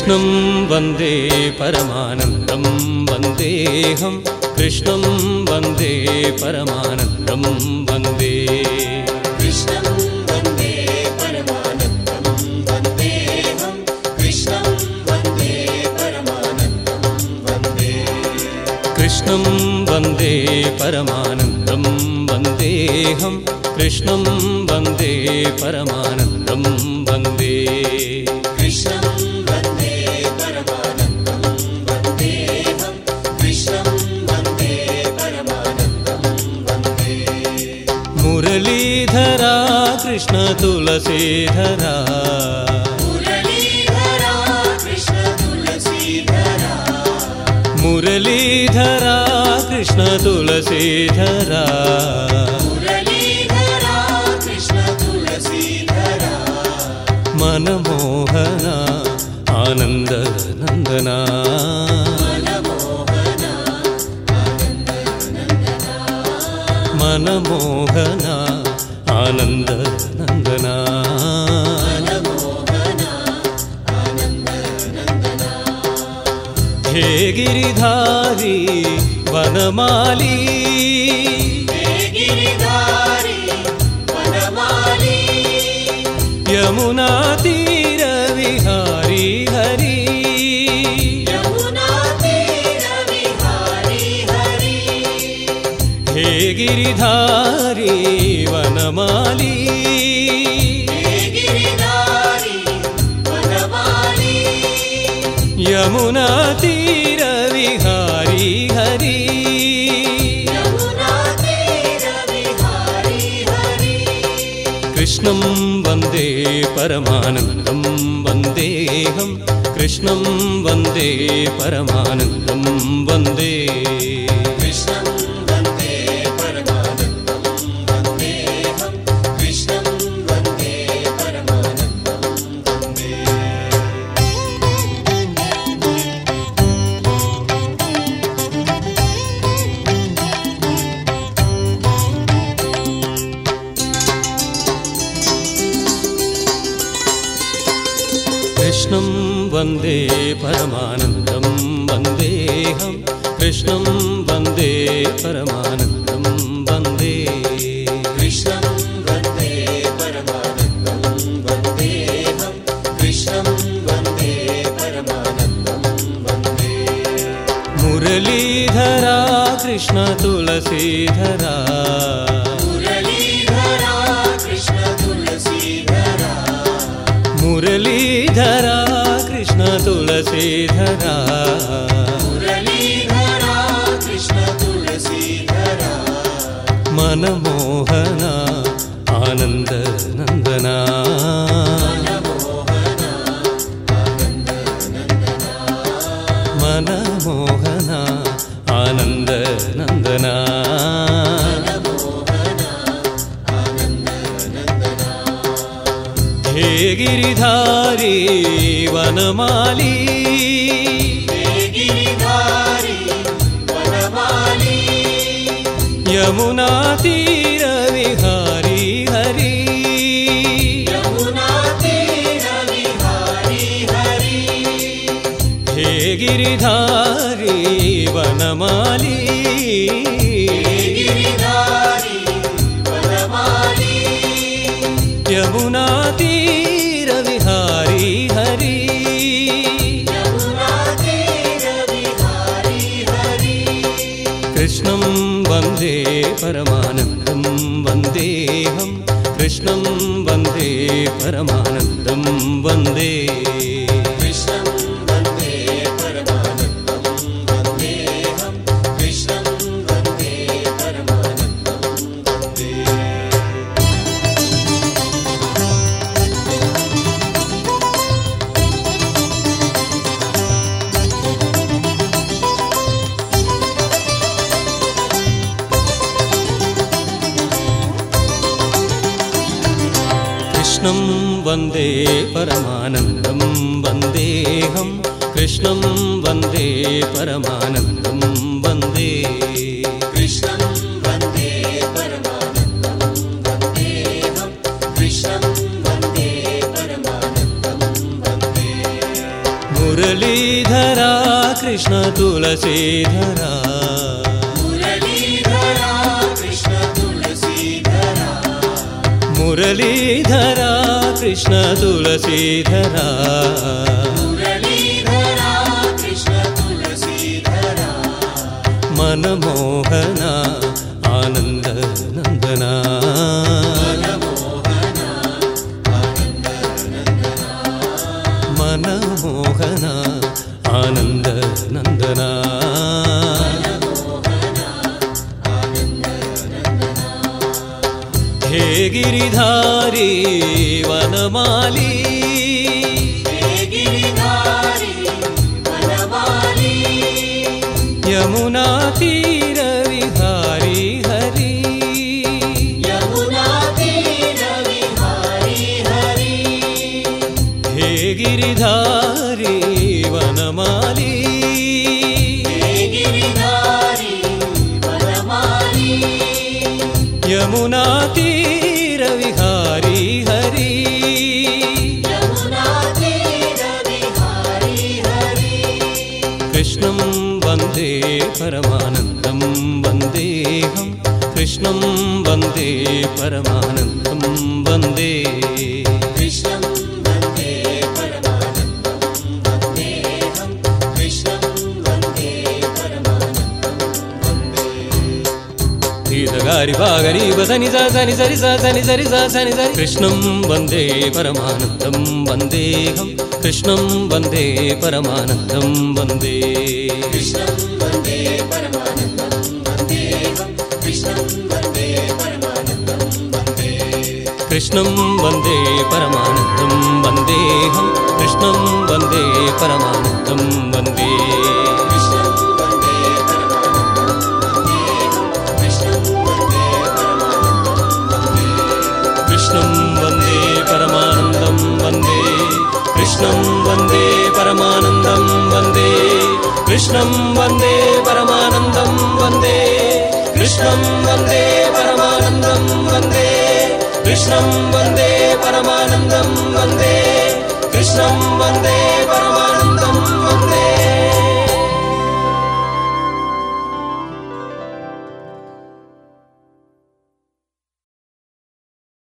कृष्णं वन्दे परमानन्दं वन्देऽहं कृष्णं वन्दे परमानन्दं वन्दे। कृष्णं वन्दे परमानन्दं वन्देऽहं कृष्णं वन्दे परमानन्दं वन्दे। कृष्णं वन्दे परमानन्दं वन्देऽहं कृष्णं वन्दे परमानन्दं कृष्ण तुलसीधरा। मुरलीधरा कृष्णतुलसीधरा मुरलीधरा कृष्ण तुलसीधरा। मनमोहना आनन्दनन्दना मनमोहना मनमोहना आनन्दनन्दना मनमोहना हे गिरिधारी वनमाली। वनमाली यमुनातीरविहारी हरि हे गिरिधारी वनमाली। यमुना तीरविहारी हरि। कृष्णं वन्दे परमानन्दं वन्देऽहं कृष्णं वन्दे परमानन्दं वन्दे कृष्णं वन्दे परमानन्दं वन्देऽहं कृष्णं वन्दे परमानन्दं वन्दे कृष्णं वन्दे परमानन्दं वन्देऽहं कृष्णं वन्दे परमानन्दं वन्दे मुरलीधरा कृष्णतुलसीधरा मुरलीधरा कृष्ण तुलसीधरा। मुरलीधरा कृष्ण तुलसीधरा। मनमोहना आनन्दनन्दना गिरिधारी वनमाली। हे गिरिधारी वनमाली। यमुनातीरविहारी हरि। यमुना तीरविहारी हरि। हे गिरिधारी वनमाली। गिरिधारी वनमाली। यमुनातीरविहारी परमानन्दं वन्देऽहं कृष्णं वन्दे परमानन्दं वन्दे कृष्णं वन्दे परमानन्दं वन्देऽहं कृष्णं वन्दे परमानन्दं वन्दे। कृष्णं वन्दे परमानन्दं वन्देऽहं कृष्णं वन्दे परमानन्दं वन्दे। कृष्ण तुलसीधरा। मुरलीधरा कृष्ण तुलसीधरा। मुरलीधरा कृष्ण तुलसीधरा। मनमोहना हे गिरिधारी वनमाली हे गिरिधारी वनमाली यमुना तीरविहारी हरि यमुना तीरविहारी हरि। हे गिरिधारी वनमाली हे गिरिधारी वनमाली यमुना तीरविहारी कृष्णं वन्दे परमानन्दं वन्दे। कृष्णं वन्दे परमानन्दं वन्देऽहं कृष्णं वन्दे सरि कृष्णं वन्दे परमानन्दं वन्देऽहं कृष्णं वन्दे परमानन्दं वन्दे। कृष्णं वन्दे परमानन्दं वन्देऽहं कृष्णं वन्दे परमानन्दं वन्दे कृष्णं वन्दे परमानन्दं वन्देऽहं कृष्णं वन्दे परमानन्दं वन्दे कृष्णं वन्दे परमानन्दं वन्देऽहं कृष्णं वन्दे परमानन्दं वन्दे कृष्णं वन्दे परमानन्दं वन्दे कृष्णं वन्दे